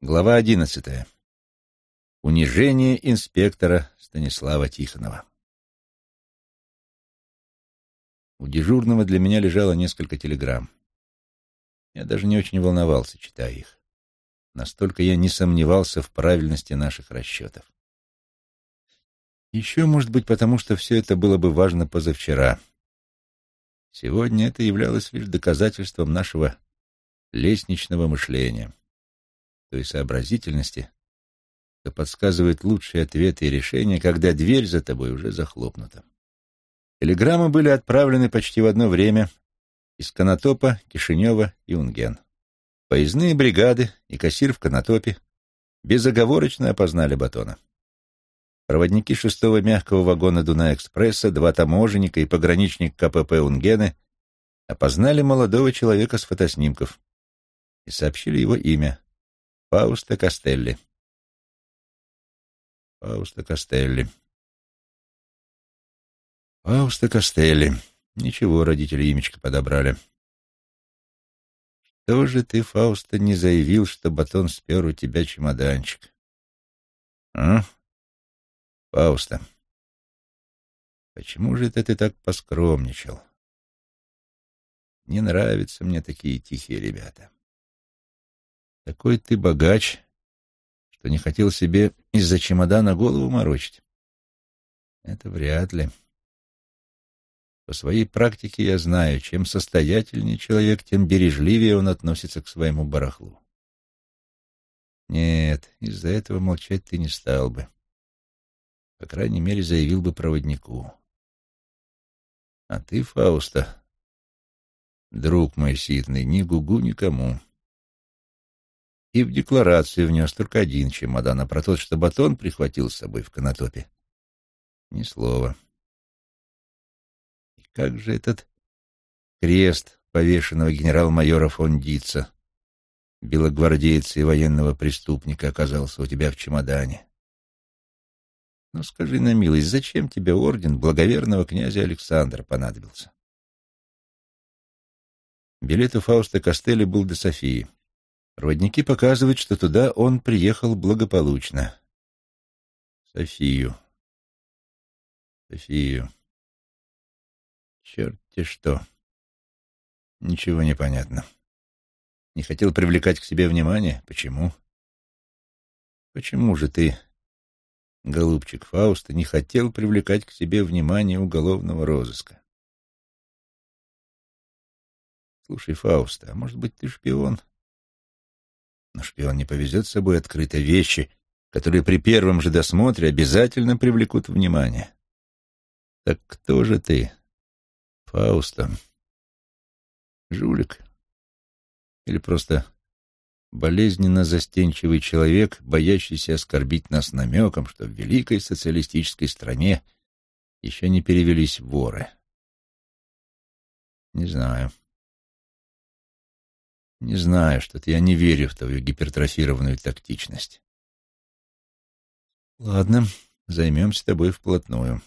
Глава одиннадцатая. Унижение инспектора Станислава Тихонова. У дежурного для меня лежало несколько телеграмм. Я даже не очень волновался, читая их. Настолько я не сомневался в правильности наших расчетов. Еще, может быть, потому что все это было бы важно позавчера. Сегодня это являлось лишь доказательством нашего лестничного мышления, той сообразительности, что подсказывает лучшие ответы и решения, когда дверь за тобой уже захлопнута. Телеграммы были отправлены почти в одно время из Конотопа, Кишинева и Унген. Поездные бригады и кассир в Конотопе безоговорочно опознали Батона. Проводники шестого мягкого вагона Дуна-экспресса, два таможенника и пограничник КПП Унгены опознали молодого человека с фотоснимков и сообщили его имя — Фауста Костелли. Фауста Костелли. Фауста Костелли. Ничего, родители имечко подобрали. Что же ты, Фауста, не заявил, что батон спер у тебя чемоданчик? А? Фауста, почему же это ты так поскромничал? Не нравятся мне такие тихие ребята. Такой ты богач, что не хотел себе из-за чемодана голову морочить. Это вряд ли. По своей практике я знаю, чем состоятельнее человек, тем бережливее он относится к своему барахлу. Нет, из-за этого молчать ты не стал бы. По крайней мере, заявил бы проводнику. А ты, Фауста, друг мой ситный, ни гугу никому. И в декларацию внес только один чемодан, а про тот, что батон прихватил с собой в канатопе. Ни слова. И как же этот крест повешенного генерал-майора фон Дица, белогвардейца и военного преступника, оказался у тебя в чемодане? Ну, скажи на милость, зачем тебе орден благоверного князя Александра понадобился? Билет у Фауста Костелли был до Софии. Проводники показывают, что туда он приехал благополучно. Софию. Софию. Черт-те что. Ничего не понятно. Не хотел привлекать к себе внимание? Почему? Почему же ты, голубчик Фауста, не хотел привлекать к себе внимание уголовного розыска? Слушай, Фауста, а может быть, ты шпион? Но шпион не повезет с собой открыто вещи, которые при первом же досмотре обязательно привлекут внимание. Так кто же ты, Фауста? Жулик? Или просто болезненно застенчивый человек, боящийся оскорбить нас намеком, что в великой социалистической стране еще не перевелись воры? Не знаю. Не знаю, что-то я не верю в твою гипертрофированную тактичность. Ладно, займемся тобой вплотную.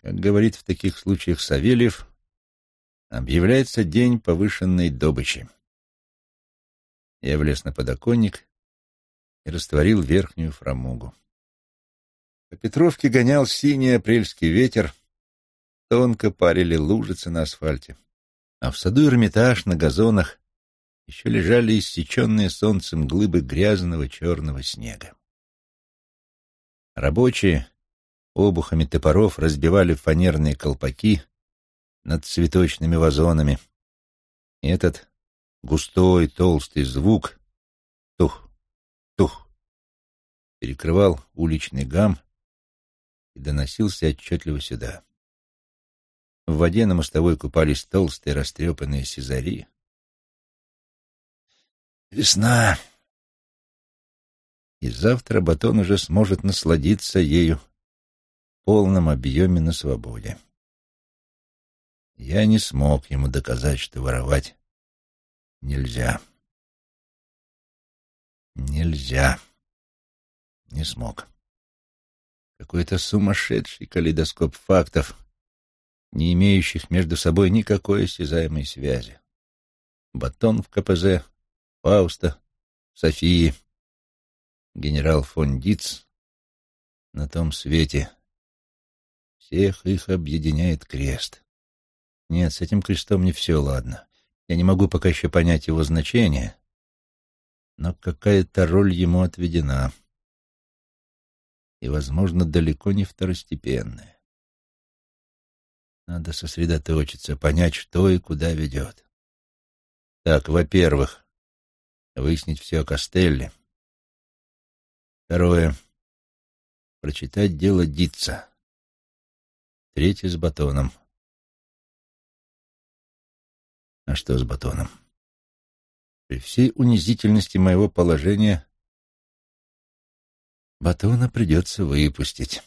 Как говорит в таких случаях Савельев, объявляется день повышенной добычи. Я влез на подоконник и растворил верхнюю фрамугу. По Петровке гонял синий апрельский ветер, тонко парили лужицы на асфальте, а в саду Эрмитаж на газонах еще лежали иссеченные солнцем глыбы грязного черного снега. Рабочие обухами топоров разбивали фанерные колпаки над цветочными вазонами. И этот густой, толстый звук тух, тух перекрывал уличный гам и доносился отчетливо сюда. В воде на мостовой купались толстые растрепанные сизари, Весна. И завтра Батон уже сможет насладиться ею в полном объеме на свободе. Я не смог ему доказать, что воровать нельзя. Нельзя. Не смог. Какой-то сумасшедший калейдоскоп фактов, не имеющих между собой никакой осязаемой связи. Батон в КПЗ Фауста, Софии, генерал фон Диц на том свете. Всех их объединяет крест. Нет, с этим крестом не все ладно. Я не могу пока еще понять его значение, но какая-то роль ему отведена. И, возможно, далеко не второстепенная. Надо сосредоточиться, понять, что и куда ведет. Так, во-первых, выяснить все о Костелле. Второе — прочитать дело Дитца. Третье — с батоном. А что с батоном? При всей унизительности моего положения батона придется выпустить.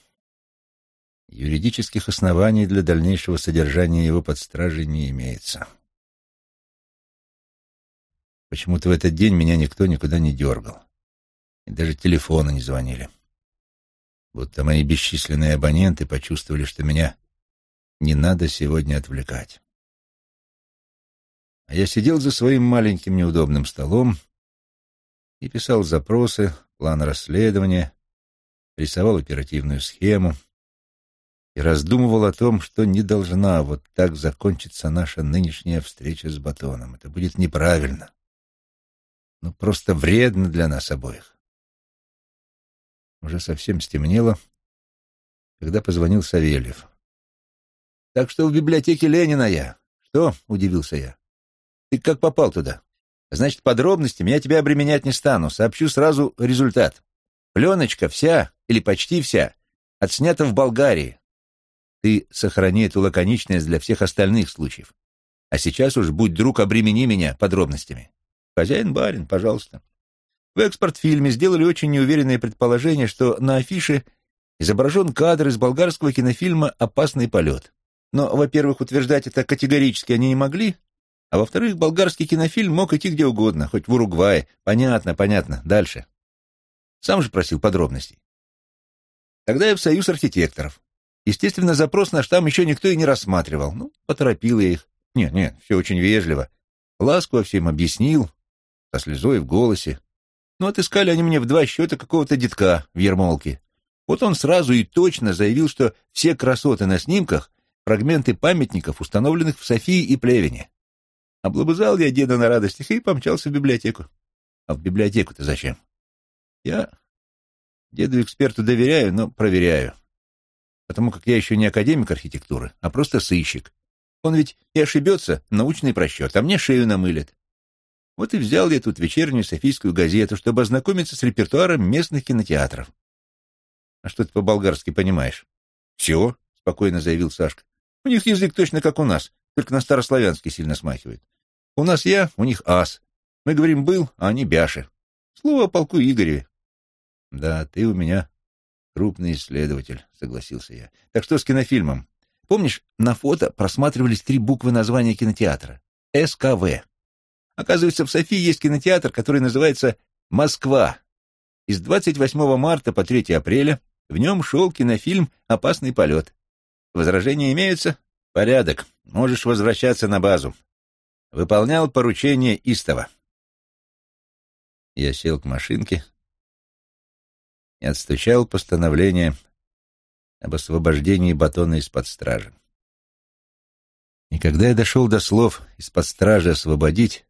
Юридических оснований для дальнейшего содержания его под стражей не имеется. Почему-то в этот день меня никто никуда не дергал. И даже телефоны не звонили. Будто мои бесчисленные абоненты почувствовали, что меня не надо сегодня отвлекать. А я сидел за своим маленьким неудобным столом и писал запросы, план расследования, рисовал оперативную схему и раздумывал о том, что не должна вот так закончиться наша нынешняя встреча с Батоном. Это будет неправильно. Ну, просто вредно для нас обоих. Уже совсем стемнело, когда позвонил Савельев. «Так что в библиотеке Ленина я». «Что?» — удивился я. Ты как попал туда? Значит, подробностями я тебя обременять не стану. Сообщу сразу результат. Пленочка вся, или почти вся, отснята в Болгарии. Ты сохрани эту лаконичность для всех остальных случаев. А сейчас уж, будь друг, обремени меня подробностями. Хозяин-барин, пожалуйста. В экспорт-фильме сделали очень неуверенное предположение, что на афише изображен кадр из болгарского кинофильма «Опасный полет». Но, во-первых, утверждать это категорически они не могли, а во-вторых, болгарский кинофильм мог идти где угодно, хоть в Уругвае. Понятно, понятно. Дальше. Сам же просил подробностей. Тогда я в союз архитекторов. Естественно, запрос наш там еще никто и не рассматривал. Ну, поторопил я их. Нет, нет, все очень вежливо. Ласково всем объяснил, со слезой в голосе. Ну, отыскали они мне в два счета какого-то детка в Ермолке. Вот он сразу и точно заявил, что все красоты на снимках — фрагменты памятников, установленных в Софии и Плевине. Облобызал я деда на радостях и помчался в библиотеку. А в библиотеку-то зачем? Я деду-эксперту доверяю, но проверяю. Потому как я еще не академик архитектуры, а просто сыщик. Он ведь и ошибется, научный просчет, а мне шею намылит. Вот и взял я тут вечернюю софийскую газету, чтобы ознакомиться с репертуаром местных кинотеатров. А что ты по-болгарски понимаешь? Все, спокойно заявил Сашка. У них язык точно как у нас, только на старославянский сильно смахивает. У нас я, у них ас. Мы говорим «был», а они «бяши». Слово о полку Игореве. Да, ты у меня крупный исследователь, согласился я. Так что с кинофильмом? Помнишь, на фото просматривались три буквы названия кинотеатра? СКВ. Оказывается, в Софии есть кинотеатр, который называется «Москва». И с 28 марта по 3 апреля в нем шел кинофильм «Опасный полет». Возражения имеются? Порядок. Можешь возвращаться на базу. Выполнял поручение Истова. Я сел к машинке и отстучал постановление об освобождении батона из-под стражи. И когда я дошел до слов «из-под стражи освободить»,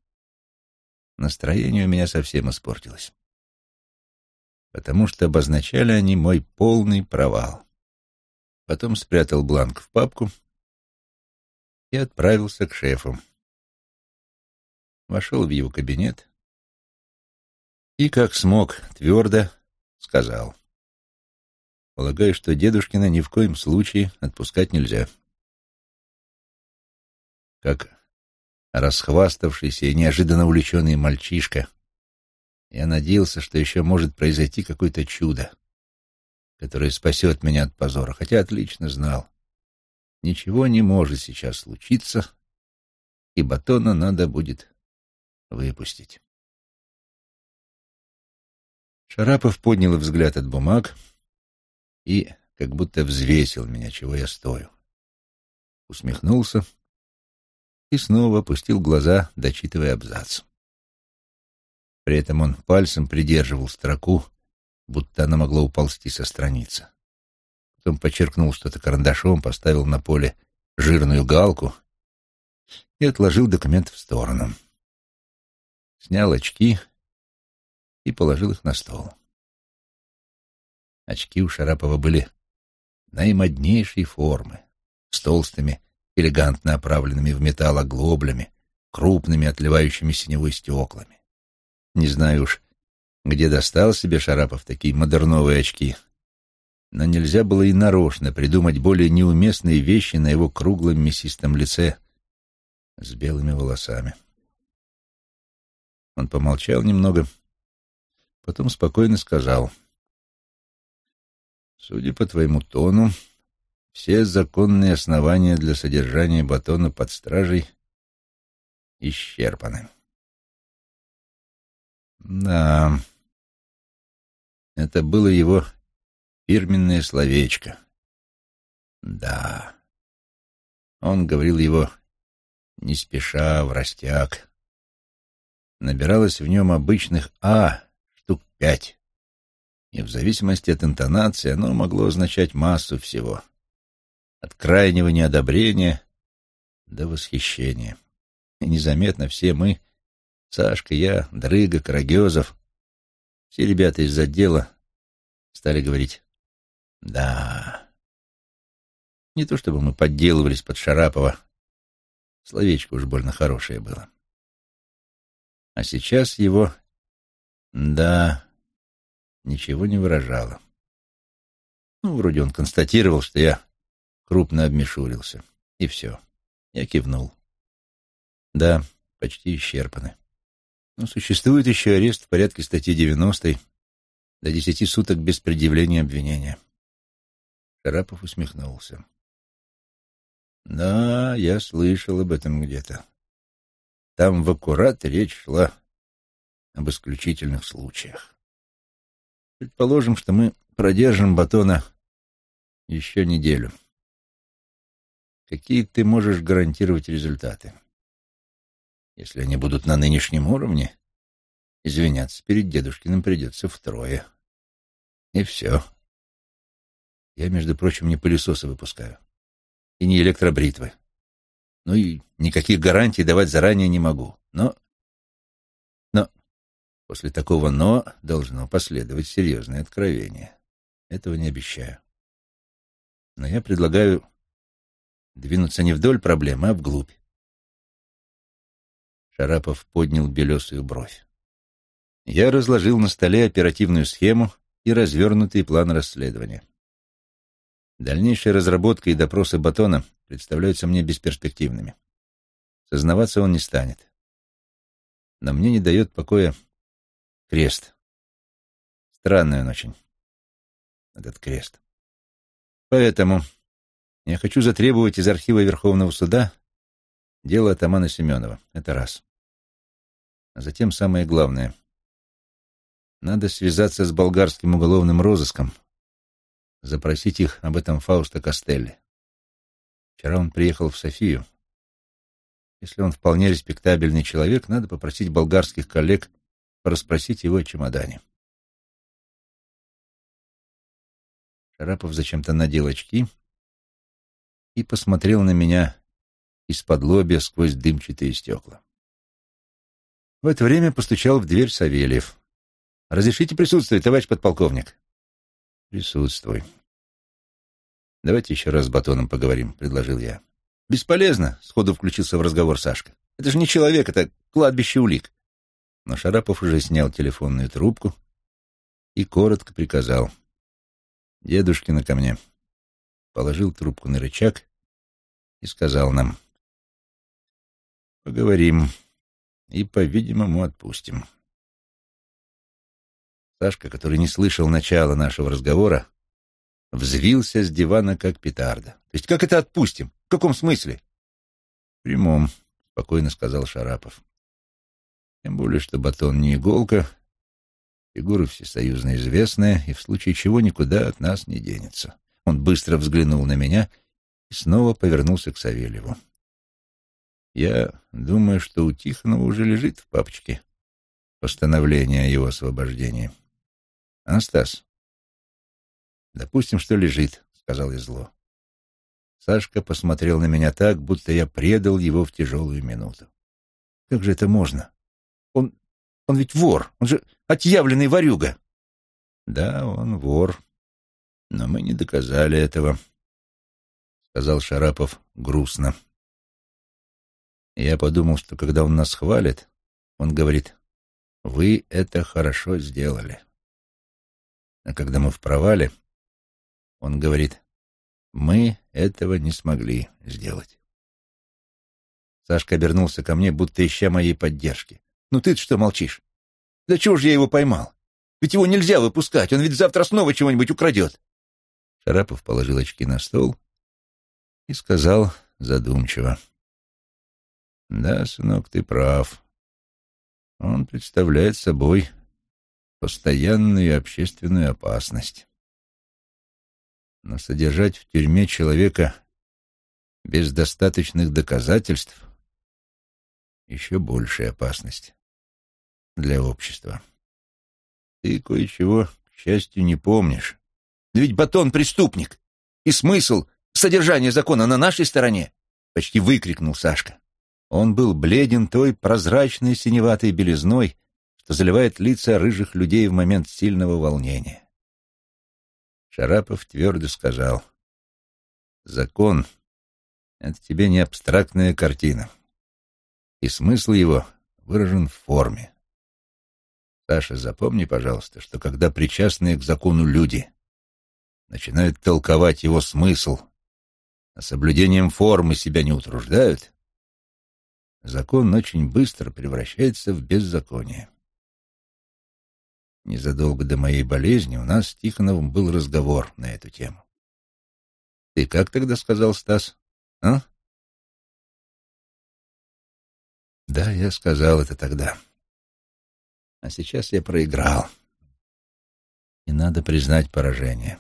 настроение у меня совсем испортилось, потому что обозначали они мой полный провал. Потом спрятал бланк в папку и отправился к шефу вошел в его кабинет и, как смог, твердо сказал. Полагаю, что дедушкина ни в коем случае отпускать нельзя. Как расхваставшийся и неожиданно увлеченный мальчишка, я надеялся, что еще может произойти какое-то чудо, которое спасет меня от позора, хотя отлично знал. Ничего не может сейчас случиться, и батона надо будет выпустить. Шарапов поднял взгляд от бумаг и как будто взвесил меня, чего я стою. Усмехнулся и снова опустил глаза, дочитывая абзац. При этом он пальцем придерживал строку, будто она могла уползти со страницы. Потом подчеркнул что-то карандашом, поставил на поле жирную галку и отложил документ в сторону. Снял очки и положил их на стол. Очки у Шарапова были наимоднейшей формы, с толстыми, элегантно оправленными в металл оглоблями, крупными, отливающими синевой стеклами. Не знаю уж, где достал себе Шарапов такие модерновые очки, но нельзя было и нарочно придумать более неуместные вещи на его круглом мясистом лице с белыми волосами. Он помолчал немного, потом спокойно сказал — Судя по твоему тону, все законные основания для содержания батона под стражей исчерпаны. Да, это было его фирменное словечко. Да. Он говорил его не спеша, в растяг. Набиралось в нем обычных «а» штук пять и в зависимости от интонации оно могло означать массу всего. От крайнего неодобрения до восхищения. И незаметно все мы, Сашка, я, Дрыга, Карагезов, все ребята из отдела стали говорить «да». Не то чтобы мы подделывались под Шарапова, словечко уж больно хорошее было. А сейчас его «да» ничего не выражало. Ну, вроде он констатировал, что я крупно обмешурился. И все. Я кивнул. Да, почти исчерпаны. Но существует еще арест в порядке статьи 90 до десяти суток без предъявления обвинения. Шарапов усмехнулся. Да, я слышал об этом где-то. Там в аккурат речь шла об исключительных случаях. Предположим, что мы продержим батона еще неделю. Какие ты можешь гарантировать результаты? Если они будут на нынешнем уровне, извиняться перед дедушкиным придется втрое. И все. Я, между прочим, не пылесосы выпускаю. И не электробритвы. Ну и никаких гарантий давать заранее не могу. Но После такого «но» должно последовать серьезное откровение. Этого не обещаю. Но я предлагаю двинуться не вдоль проблемы, а вглубь. Шарапов поднял белесую бровь. Я разложил на столе оперативную схему и развернутый план расследования. Дальнейшая разработка и допросы Батона представляются мне бесперспективными. Сознаваться он не станет. Но мне не дает покоя Крест. Странный он очень, этот крест. Поэтому я хочу затребовать из архива Верховного суда дело атамана Семенова. Это раз. А затем самое главное. Надо связаться с болгарским уголовным розыском, запросить их об этом Фауста Костелли. Вчера он приехал в Софию. Если он вполне респектабельный человек, надо попросить болгарских коллег расспросить его о чемодане. Шарапов зачем-то надел очки и посмотрел на меня из-под лобья сквозь дымчатые стекла. В это время постучал в дверь Савельев. «Разрешите присутствовать, товарищ подполковник?» «Присутствуй». «Давайте еще раз с Батоном поговорим», — предложил я. «Бесполезно», — сходу включился в разговор Сашка. «Это же не человек, это кладбище улик. Но Шарапов уже снял телефонную трубку и коротко приказал. «Дедушкина ко мне». Положил трубку на рычаг и сказал нам. «Поговорим и, по-видимому, отпустим». Сашка, который не слышал начала нашего разговора, взвился с дивана, как петарда. «То есть как это отпустим? В каком смысле?» «В прямом», — спокойно сказал Шарапов. Тем более, что батон не иголка, фигура всесоюзно известная, и в случае чего никуда от нас не денется. Он быстро взглянул на меня и снова повернулся к Савельеву. Я думаю, что у Тихонова уже лежит в папочке постановление о его освобождении. Анастас, допустим, что лежит, — сказал я зло. Сашка посмотрел на меня так, будто я предал его в тяжелую минуту. Как же это можно? Он, он ведь вор, он же отъявленный ворюга. Да, он вор, но мы не доказали этого, — сказал Шарапов грустно. Я подумал, что когда он нас хвалит, он говорит, «Вы это хорошо сделали». А когда мы в провале, он говорит, «Мы этого не смогли сделать». Сашка обернулся ко мне, будто ища моей поддержки. «Ну ты что молчишь? Да чего же я его поймал? Ведь его нельзя выпускать, он ведь завтра снова чего-нибудь украдет». Шарапов положил очки на стол и сказал задумчиво. Да, сынок, ты прав. Он представляет собой постоянную общественную опасность. Но содержать в тюрьме человека без достаточных доказательств еще большая опасность для общества. Ты кое-чего, к счастью, не помнишь. Но ведь Батон преступник, и смысл содержания закона на нашей стороне, почти выкрикнул Сашка. Он был бледен той прозрачной синеватой белизной, что заливает лица рыжих людей в момент сильного волнения. Шарапов твердо сказал, «Закон — это тебе не абстрактная картина, и смысл его выражен в форме. Саша, запомни, пожалуйста, что когда причастные к закону люди начинают толковать его смысл, а соблюдением формы себя не утруждают, закон очень быстро превращается в беззаконие. Незадолго до моей болезни у нас с Тихоновым был разговор на эту тему. Ты как тогда сказал, Стас? А? Да, я сказал это тогда. А сейчас я проиграл. И надо признать поражение.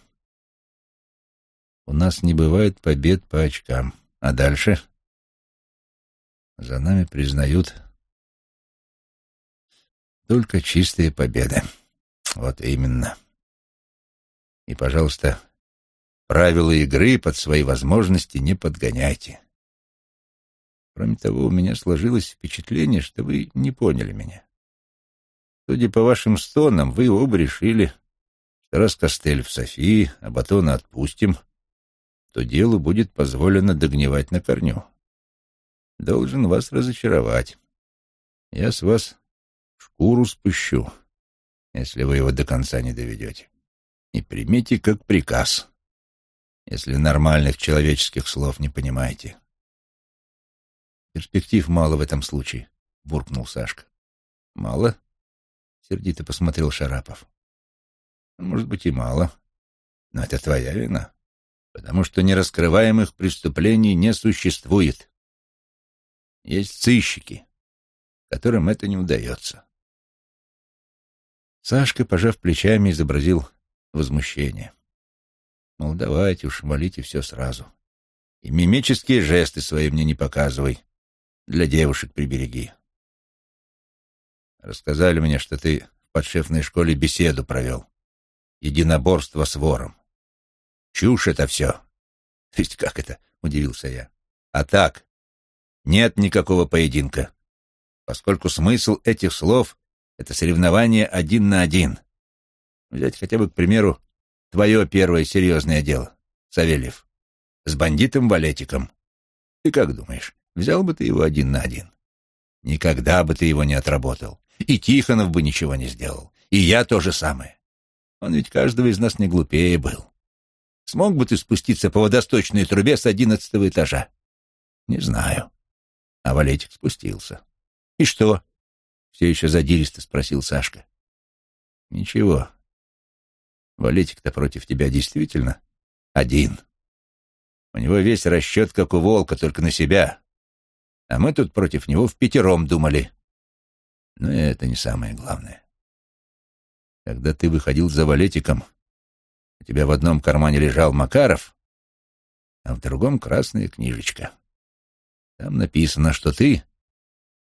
У нас не бывает побед по очкам. А дальше? За нами признают только чистые победы. Вот именно. И, пожалуйста, правила игры под свои возможности не подгоняйте. Кроме того, у меня сложилось впечатление, что вы не поняли меня. Судя по вашим стонам, вы оба решили, что раз Костель в Софии, а Батона отпустим, то делу будет позволено догнивать на корню должен вас разочаровать. Я с вас шкуру спущу, если вы его до конца не доведете. И примите как приказ, если нормальных человеческих слов не понимаете. Перспектив мало в этом случае, — буркнул Сашка. Мало? — сердито посмотрел Шарапов. Может быть, и мало, но это твоя вина, потому что нераскрываемых преступлений не существует. Есть сыщики, которым это не удается. Сашка, пожав плечами, изобразил возмущение. Мол, давайте уж, молите все сразу. И мимические жесты свои мне не показывай. Для девушек прибереги. Рассказали мне, что ты в подшефной школе беседу провел. Единоборство с вором. Чушь это все. То есть как это? — удивился я. А так, нет никакого поединка, поскольку смысл этих слов — это соревнование один на один. Взять хотя бы, к примеру, твое первое серьезное дело, Савельев, с бандитом-валетиком. Ты как думаешь, взял бы ты его один на один? Никогда бы ты его не отработал. И Тихонов бы ничего не сделал. И я то же самое. Он ведь каждого из нас не глупее был. Смог бы ты спуститься по водосточной трубе с одиннадцатого этажа? Не знаю. А Валетик спустился. — И что? — все еще задиристо спросил Сашка. — Ничего. Валетик-то против тебя действительно один. У него весь расчет, как у волка, только на себя. А мы тут против него в пятером думали. Но это не самое главное. Когда ты выходил за Валетиком, у тебя в одном кармане лежал Макаров, а в другом красная книжечка. Там написано, что ты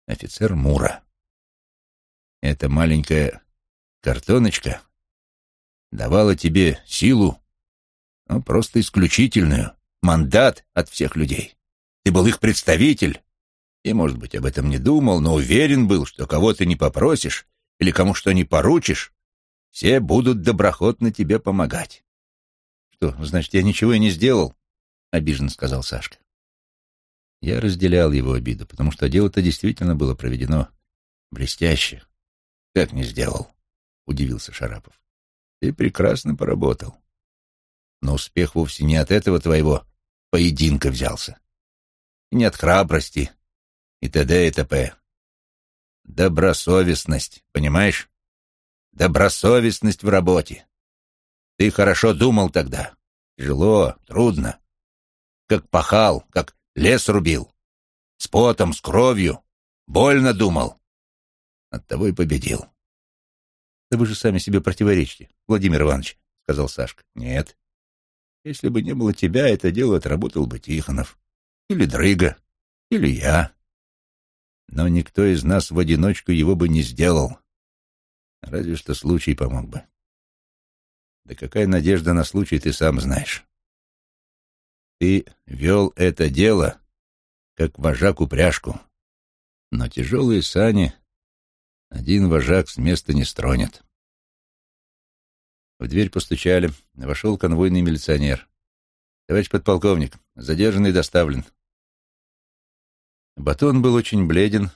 офицер Мура. Эта маленькая картоночка давала тебе силу, ну, просто исключительную, мандат от всех людей. Ты был их представитель, и, может быть, об этом не думал, но уверен был, что кого ты не попросишь или кому что не поручишь, все будут доброхотно тебе помогать. Что, значит, я ничего и не сделал? — обиженно сказал Сашка. Я разделял его обиду, потому что дело-то действительно было проведено блестяще. «Как не сделал?» — удивился Шарапов. «Ты прекрасно поработал. Но успех вовсе не от этого твоего поединка взялся. И не от храбрости, и т.д. и т.п. Добросовестность, понимаешь? Добросовестность в работе. Ты хорошо думал тогда. Тяжело, трудно. Как пахал, как лес рубил. С потом, с кровью. Больно думал. Оттого и победил. — Да вы же сами себе противоречите, Владимир Иванович, — сказал Сашка. — Нет. Если бы не было тебя, это дело отработал бы Тихонов. Или Дрыга. Или я. Но никто из нас в одиночку его бы не сделал. Разве что случай помог бы. Да какая надежда на случай, ты сам знаешь. Ты вел это дело, как вожак упряжку. Но тяжелые сани один вожак с места не стронет. В дверь постучали. Вошел конвойный милиционер. «Товарищ подполковник, задержанный доставлен». Батон был очень бледен,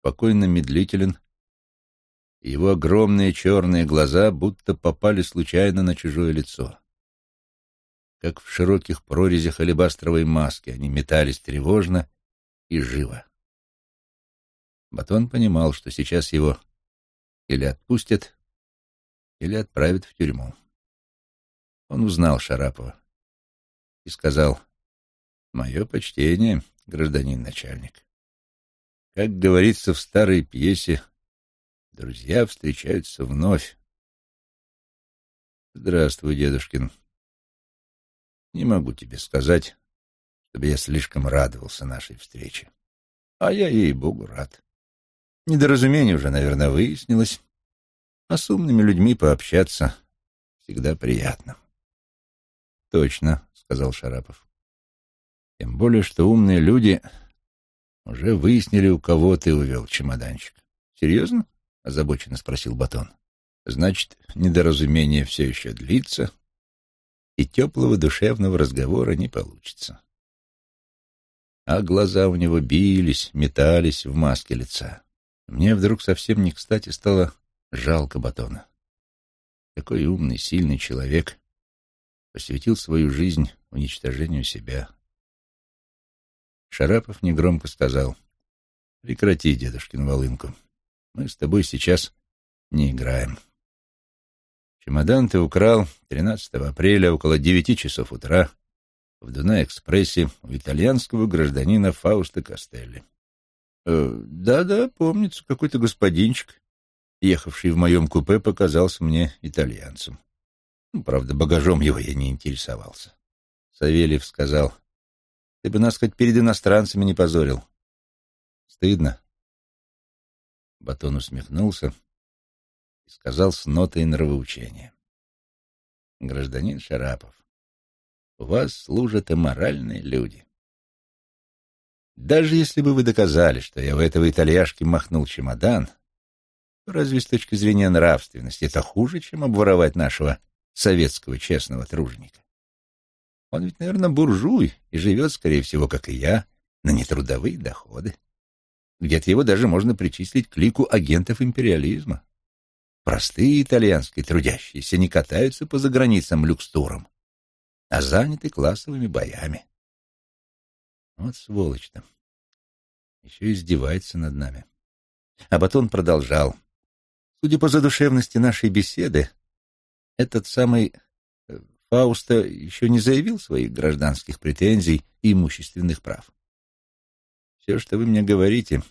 спокойно медлителен. Его огромные черные глаза будто попали случайно на чужое лицо. Как в широких прорезях алебастровой маски они метались тревожно и живо. Батон понимал, что сейчас его или отпустят, или отправят в тюрьму. Он узнал Шарапова и сказал, «Мое почтение, гражданин начальник. Как говорится в старой пьесе, друзья встречаются вновь. Здравствуй, дедушкин. Не могу тебе сказать, чтобы я слишком радовался нашей встрече. А я, ей-богу, рад. Недоразумение уже, наверное, выяснилось, а с умными людьми пообщаться всегда приятно. — Точно, — сказал Шарапов. — Тем более, что умные люди уже выяснили, у кого ты увел чемоданчик. — Серьезно? — озабоченно спросил Батон. — Значит, недоразумение все еще длится, и теплого душевного разговора не получится. А глаза у него бились, метались в маске лица. Мне вдруг совсем не кстати стало жалко Батона. Такой умный, сильный человек посвятил свою жизнь уничтожению себя. Шарапов негромко сказал, «Прекрати, дедушкин волынку. Мы с тобой сейчас не играем. Чемодан ты украл 13 апреля около девяти часов утра в Дунай-экспрессе у итальянского гражданина Фауста Костелли. Э, да-да, помнится, какой-то господинчик, ехавший в моем купе, показался мне итальянцем. Ну, правда, багажом его я не интересовался. Савельев сказал, ты бы нас хоть перед иностранцами не позорил. Стыдно. Батон усмехнулся и сказал с нотой нравоучения. Гражданин Шарапов, у вас служат аморальные люди. Даже если бы вы доказали, что я у этого итальяшки махнул чемодан, разве с точки зрения нравственности это хуже, чем обворовать нашего советского честного труженика? Он ведь, наверное, буржуй и живет, скорее всего, как и я, на нетрудовые доходы. Где-то его даже можно причислить к лику агентов империализма. Простые итальянские трудящиеся не катаются по заграницам люкстуром, а заняты классовыми боями. Вот сволочь-то. Еще издевается над нами. А Батон продолжал. Судя по задушевности нашей беседы, этот самый э, Фауста еще не заявил своих гражданских претензий и имущественных прав. Все, что вы мне говорите,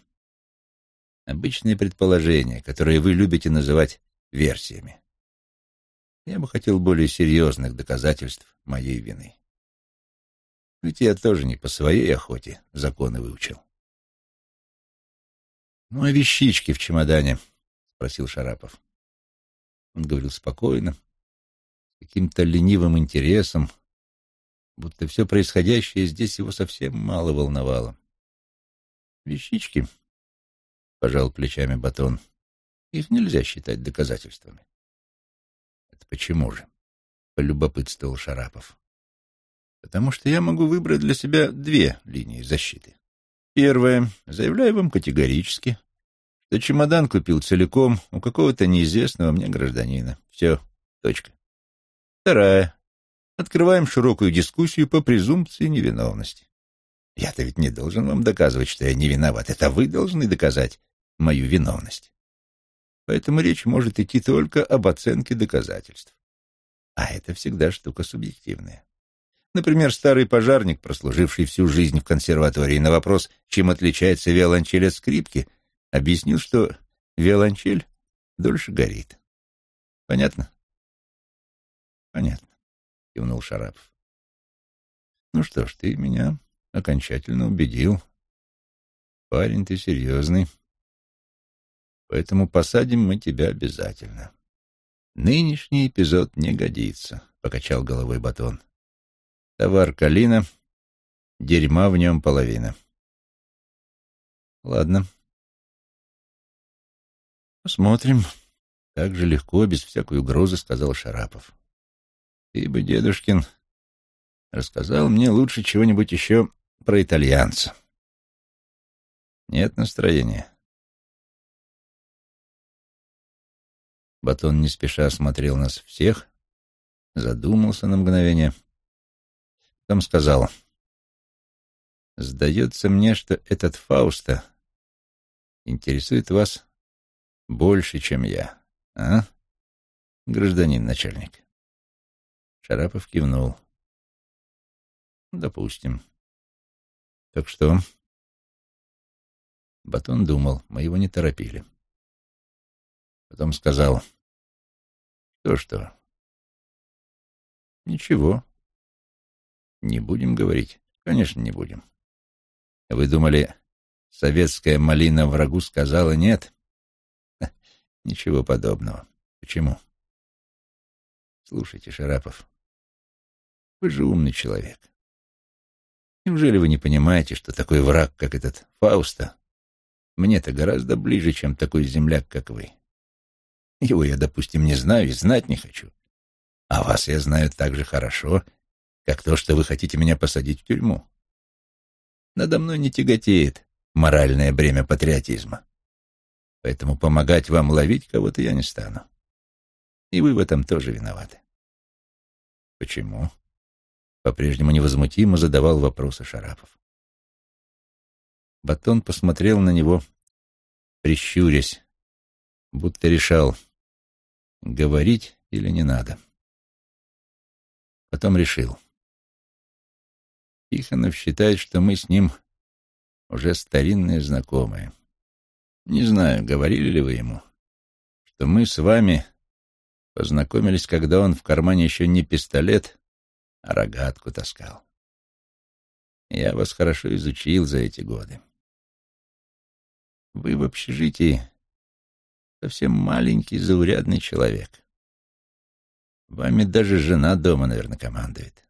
обычные предположения, которые вы любите называть версиями. Я бы хотел более серьезных доказательств моей вины. Ведь я тоже не по своей охоте законы выучил. «Ну, а вещички в чемодане?» — спросил Шарапов. Он говорил спокойно, каким-то ленивым интересом, будто все происходящее здесь его совсем мало волновало. «Вещички», — пожал плечами Батон, — «их нельзя считать доказательствами». «Это почему же?» — полюбопытствовал Шарапов. «Потому что я могу выбрать для себя две линии защиты. Первое. Заявляю вам категорически, что чемодан купил целиком у какого-то неизвестного мне гражданина. Все. Точка. Вторая. Открываем широкую дискуссию по презумпции невиновности. Я-то ведь не должен вам доказывать, что я не виноват. Это вы должны доказать мою виновность. Поэтому речь может идти только об оценке доказательств. А это всегда штука субъективная. Например, старый пожарник, прослуживший всю жизнь в консерватории, на вопрос, чем отличается виолончель от скрипки, объяснил, что виолончель дольше горит. Понятно? Понятно, кивнул Шарапов. Ну что ж, ты меня окончательно убедил. Парень ты серьезный. Поэтому посадим мы тебя обязательно. Нынешний эпизод не годится, покачал головой Батон. Товар Калина, дерьма в нем половина. Ладно, «Посмотрим». Так же легко, без всякой угрозы, сказал Шарапов. «Ты бы, дедушкин, рассказал мне лучше чего-нибудь еще про итальянца. Нет настроения». Батон не спеша осмотрел нас всех, задумался на мгновение, потом сказал, «Сдается мне, что этот Фауста интересует вас больше, чем я, а, гражданин начальник? Шарапов кивнул. Допустим. Так что? Батон думал, мы его не торопили. Потом сказал, что-что? Ничего. Не будем говорить. Конечно, не будем. Вы думали, советская малина врагу сказала нет? Ничего подобного. Почему? Слушайте, Шарапов, вы же умный человек. Неужели вы не понимаете, что такой враг, как этот Фауста, мне-то гораздо ближе, чем такой земляк, как вы? Его я, допустим, не знаю и знать не хочу. А вас я знаю так же хорошо, как то, что вы хотите меня посадить в тюрьму. Надо мной не тяготеет моральное бремя патриотизма поэтому помогать вам ловить кого-то я не стану. И вы в этом тоже виноваты. Почему? По-прежнему невозмутимо задавал вопросы Шарапов. Батон посмотрел на него, прищурясь, будто решал, говорить или не надо. Потом решил. Тихонов считает, что мы с ним уже старинные знакомые. Не знаю, говорили ли вы ему, что мы с вами познакомились, когда он в кармане еще не пистолет, а рогатку таскал. Я вас хорошо изучил за эти годы. Вы в общежитии совсем маленький, заурядный человек. Вами даже жена дома, наверное, командует.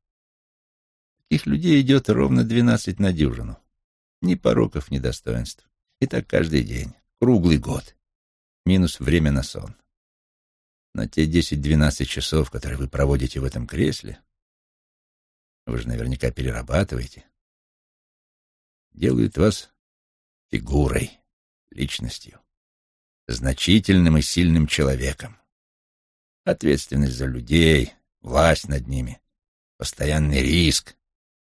Таких людей идет ровно двенадцать на дюжину. Ни пороков, ни достоинств. И так каждый день. Круглый год. Минус время на сон. Но те десять-двенадцать часов, которые вы проводите в этом кресле, вы же наверняка перерабатываете, делают вас фигурой, личностью, значительным и сильным человеком. Ответственность за людей, власть над ними, постоянный риск,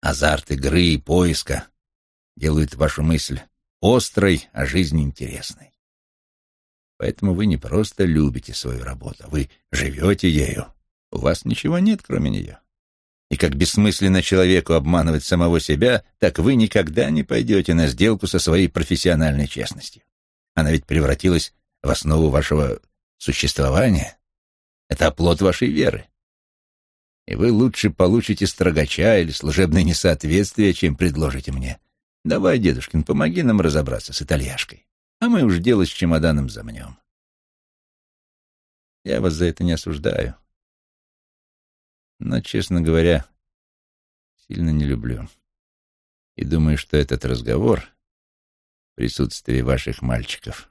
азарт игры и поиска делают вашу мысль острой, а жизнь интересной. Поэтому вы не просто любите свою работу, вы живете ею. У вас ничего нет, кроме нее. И как бессмысленно человеку обманывать самого себя, так вы никогда не пойдете на сделку со своей профессиональной честностью. Она ведь превратилась в основу вашего существования. Это оплот вашей веры. И вы лучше получите строгача или служебное несоответствие, чем предложите мне Давай, дедушкин, помоги нам разобраться с итальяшкой, а мы уж дело с чемоданом замнем. Я вас за это не осуждаю. Но, честно говоря, сильно не люблю. И думаю, что этот разговор в присутствии ваших мальчиков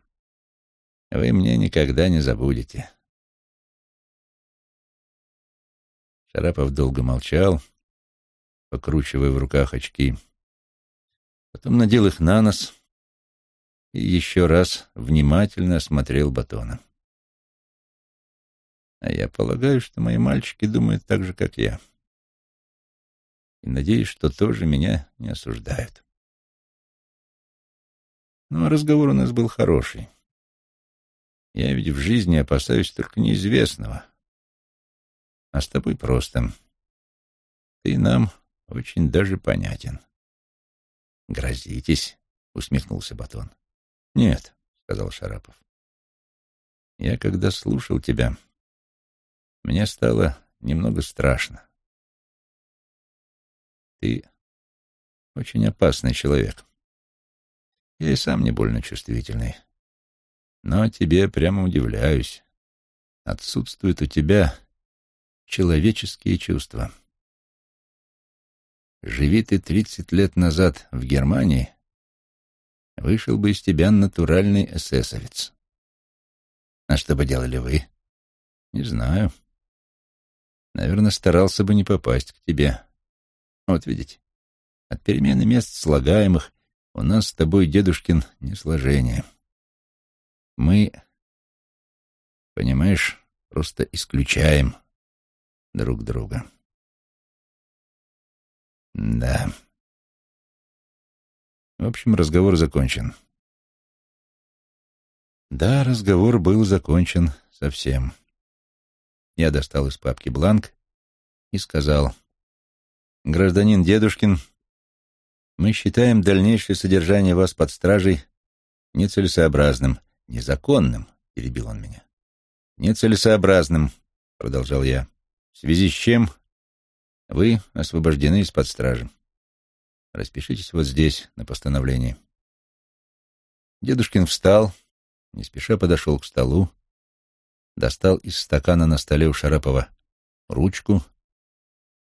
вы мне никогда не забудете. Шарапов долго молчал, покручивая в руках очки. Потом надел их на нос и еще раз внимательно осмотрел батона. А я полагаю, что мои мальчики думают так же, как я. И надеюсь, что тоже меня не осуждают. А разговор у нас был хороший. Я ведь в жизни опасаюсь только неизвестного. А с тобой просто. Ты нам очень даже понятен. «Грозитесь», — усмехнулся Батон. «Нет», — сказал Шарапов. «Я, когда слушал тебя, мне стало немного страшно. Ты очень опасный человек. Я и сам не больно чувствительный. Но тебе прямо удивляюсь. Отсутствуют у тебя человеческие чувства. Живи ты тридцать лет назад в Германии, вышел бы из тебя натуральный эсэсовец. А что бы делали вы? Не знаю. Наверное, старался бы не попасть к тебе. Вот видите, от перемены мест слагаемых у нас с тобой, дедушкин, несложение. Мы, понимаешь, просто исключаем друг друга. Да. В общем, разговор закончен. Да, разговор был закончен совсем. Я достал из папки бланк и сказал, «Гражданин Дедушкин, мы считаем дальнейшее содержание вас под стражей нецелесообразным, незаконным», — перебил он меня. «Нецелесообразным», — продолжал я, — «в связи с чем вы освобождены из-под стражи. Распишитесь вот здесь, на постановлении. Дедушкин встал, не спеша подошел к столу, достал из стакана на столе у Шарапова ручку,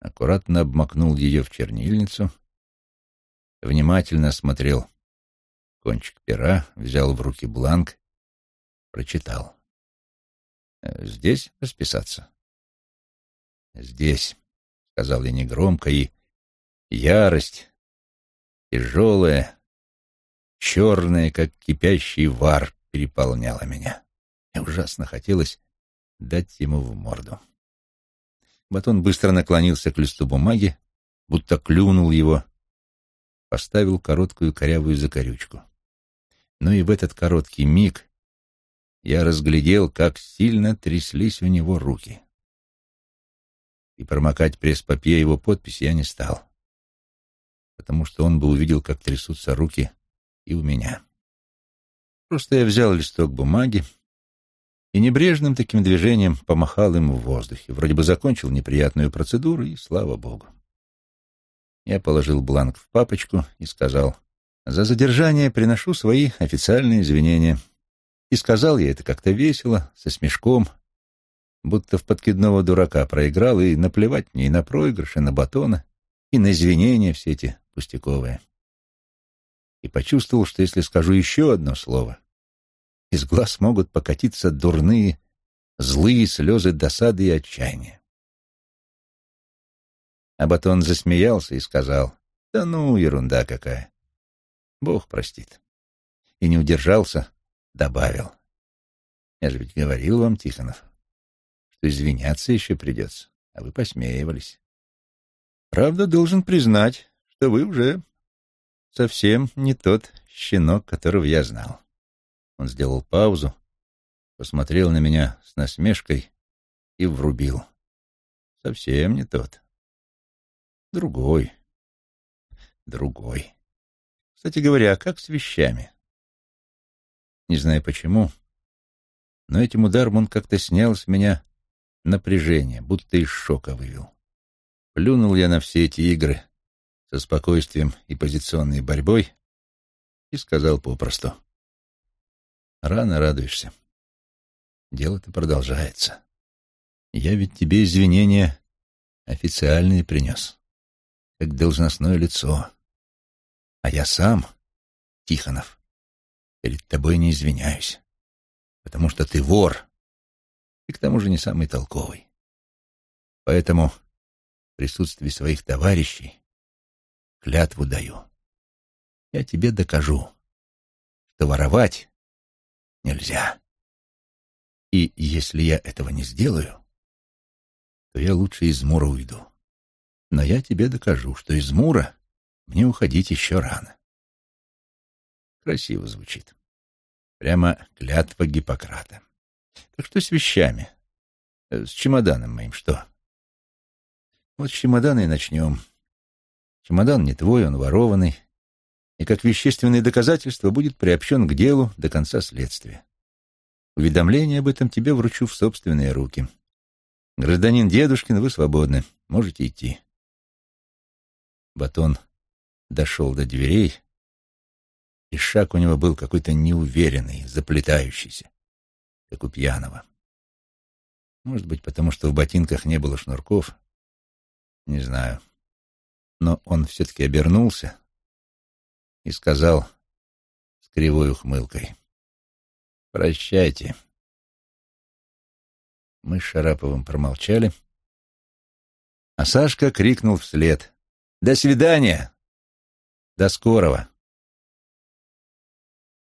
аккуратно обмакнул ее в чернильницу, внимательно осмотрел кончик пера, взял в руки бланк, прочитал. «Здесь расписаться?» «Здесь», сказал я негромко, и ярость, тяжелая, черная, как кипящий вар, переполняла меня. Мне ужасно хотелось дать ему в морду. Батон быстро наклонился к листу бумаги, будто клюнул его, поставил короткую корявую закорючку. Но и в этот короткий миг я разглядел, как сильно тряслись у него руки и промокать пресс-папье его подпись я не стал, потому что он бы увидел, как трясутся руки и у меня. Просто я взял листок бумаги и небрежным таким движением помахал им в воздухе, вроде бы закончил неприятную процедуру, и слава богу. Я положил бланк в папочку и сказал, «За задержание приношу свои официальные извинения». И сказал я это как-то весело, со смешком, будто в подкидного дурака проиграл, и наплевать мне и на проигрыш, и на батона, и на извинения все эти пустяковые. И почувствовал, что если скажу еще одно слово, из глаз могут покатиться дурные, злые слезы досады и отчаяния. А батон засмеялся и сказал, «Да ну, ерунда какая! Бог простит». И не удержался, добавил. «Я же ведь говорил вам, Тихонов, что извиняться еще придется, а вы посмеивались. Правда, должен признать, что вы уже совсем не тот щенок, которого я знал. Он сделал паузу, посмотрел на меня с насмешкой и врубил. Совсем не тот. Другой. Другой. Кстати говоря, как с вещами? Не знаю почему, но этим ударом он как-то снял с меня напряжение, будто из шока вывел. Плюнул я на все эти игры со спокойствием и позиционной борьбой и сказал попросту. Рано радуешься. Дело-то продолжается. Я ведь тебе извинения Официальные принес, как должностное лицо. А я сам, Тихонов, перед тобой не извиняюсь, потому что ты вор и к тому же не самый толковый. Поэтому в присутствии своих товарищей клятву даю. Я тебе докажу, что воровать нельзя. И если я этого не сделаю, то я лучше из Мура уйду. Но я тебе докажу, что из Мура мне уходить еще рано. Красиво звучит. Прямо клятва Гиппократа. Так что с вещами? Э, с чемоданом моим что? Вот с чемодана и начнем. Чемодан не твой, он ворованный, и как вещественное доказательство будет приобщен к делу до конца следствия. Уведомление об этом тебе вручу в собственные руки. Гражданин Дедушкин, вы свободны, можете идти. Батон дошел до дверей, и шаг у него был какой-то неуверенный, заплетающийся, как у пьяного. Может быть, потому что в ботинках не было шнурков, не знаю. Но он все-таки обернулся и сказал с кривой ухмылкой. «Прощайте». Мы с Шараповым промолчали, а Сашка крикнул вслед. «До свидания! До скорого!»